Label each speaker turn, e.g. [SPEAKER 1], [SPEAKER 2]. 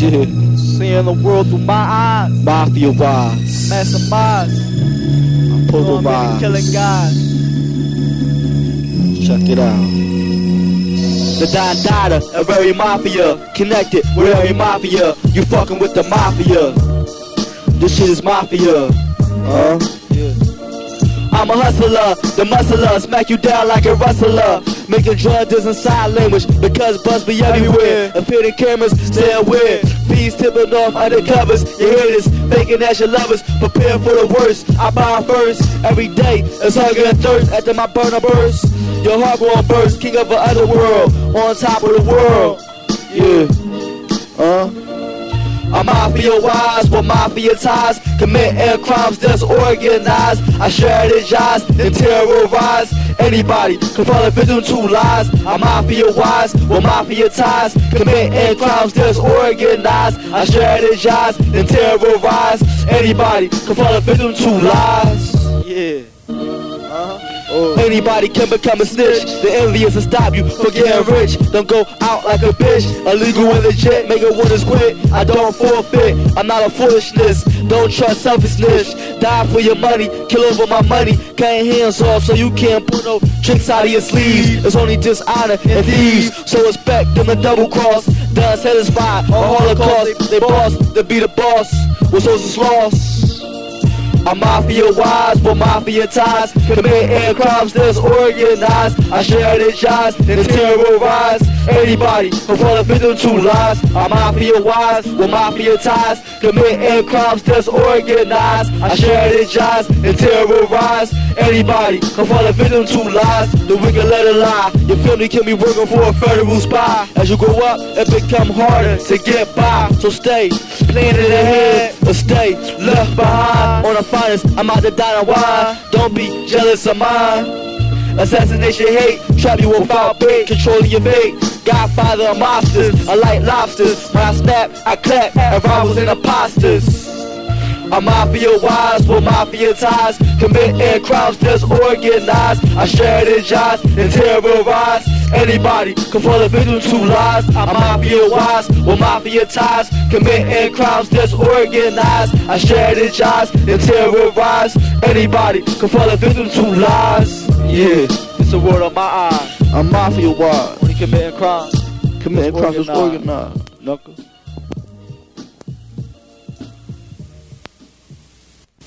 [SPEAKER 1] Yeah.
[SPEAKER 2] Seeing the world through my eyes.
[SPEAKER 1] Mafia vibes.
[SPEAKER 2] Masterminds.
[SPEAKER 1] Polarized.
[SPEAKER 2] Killing guys.
[SPEAKER 1] Check it out. The Don Dada, a very mafia. Connected with every mafia. You fucking with the mafia. This shit is mafia. Huh?
[SPEAKER 2] Yeah.
[SPEAKER 1] I'm a hustler, the muscler, smack you down like a rustler. Making drug deals in sign language because buzz be everywhere. Appearing cameras, stay aware. Tipping off undercovers. You hear this? Faking as your lovers. Prepare for the worst. I buy first every day. It's hunger and thirst after my burner burst. Your heart gon' burst. King of the other world, on top of the world. Yeah. Uh. I'm mafia wise with mafia ties, committing crimes that's organized. I strategize and terrorize anybody, confront a victim to lies. I'm mafia wise with mafia ties, committing crimes that's organized. I strategize and terrorize anybody, confront a victim to lies.
[SPEAKER 2] Yeah. Uh-huh. Oh.
[SPEAKER 1] Anybody can become a snitch. The envious will stop you from getting rich. Don't go out like a bitch. Illegal and legit, make it winners quit. I don't forfeit. I'm not a foolishness. Don't trust selfishness. Die for your money, kill over my money. Your hands off so you can't put no tricks out of your sleeves. It's only dishonor and thieves. So respect them and double cross. Done satisfied. A holocaust. They boss, they be the boss. What's those lost? I'm mafia wise, but mafia ties. Committing crimes that's organized. I strategize and terrorize anybody who fall victim to lies. I'm mafia wise, with mafia ties. Committing crimes that's organized. I strategize and terrorize anybody who fall victim to lies. The wicked let it lie. Your family can be working for a federal spy. As you grow up, it become harder to get by. So stay planted ahead or stay left behind on the finest. I'm out to dine and wine. Don't be jealous of mine. Assassination hate, trap you without bait, control your fate. Godfather of monsters, I like lobsters. When I snap, I clap at rivals and imposters. I'm mafia wise with mafia ties, committing crimes that's organized. I strategize and terrorize anybody, confront a victim to lies. I'm mafia wise with mafia ties, committing crimes that's organized. I strategize and terrorize anybody, confront a victim to lies. Yeah,
[SPEAKER 2] It's a word on my eye.
[SPEAKER 1] I'm mafia wise,
[SPEAKER 2] When you committing crimes.
[SPEAKER 1] committing crimes that's
[SPEAKER 2] Organized.
[SPEAKER 1] organized.
[SPEAKER 2] Knuckle.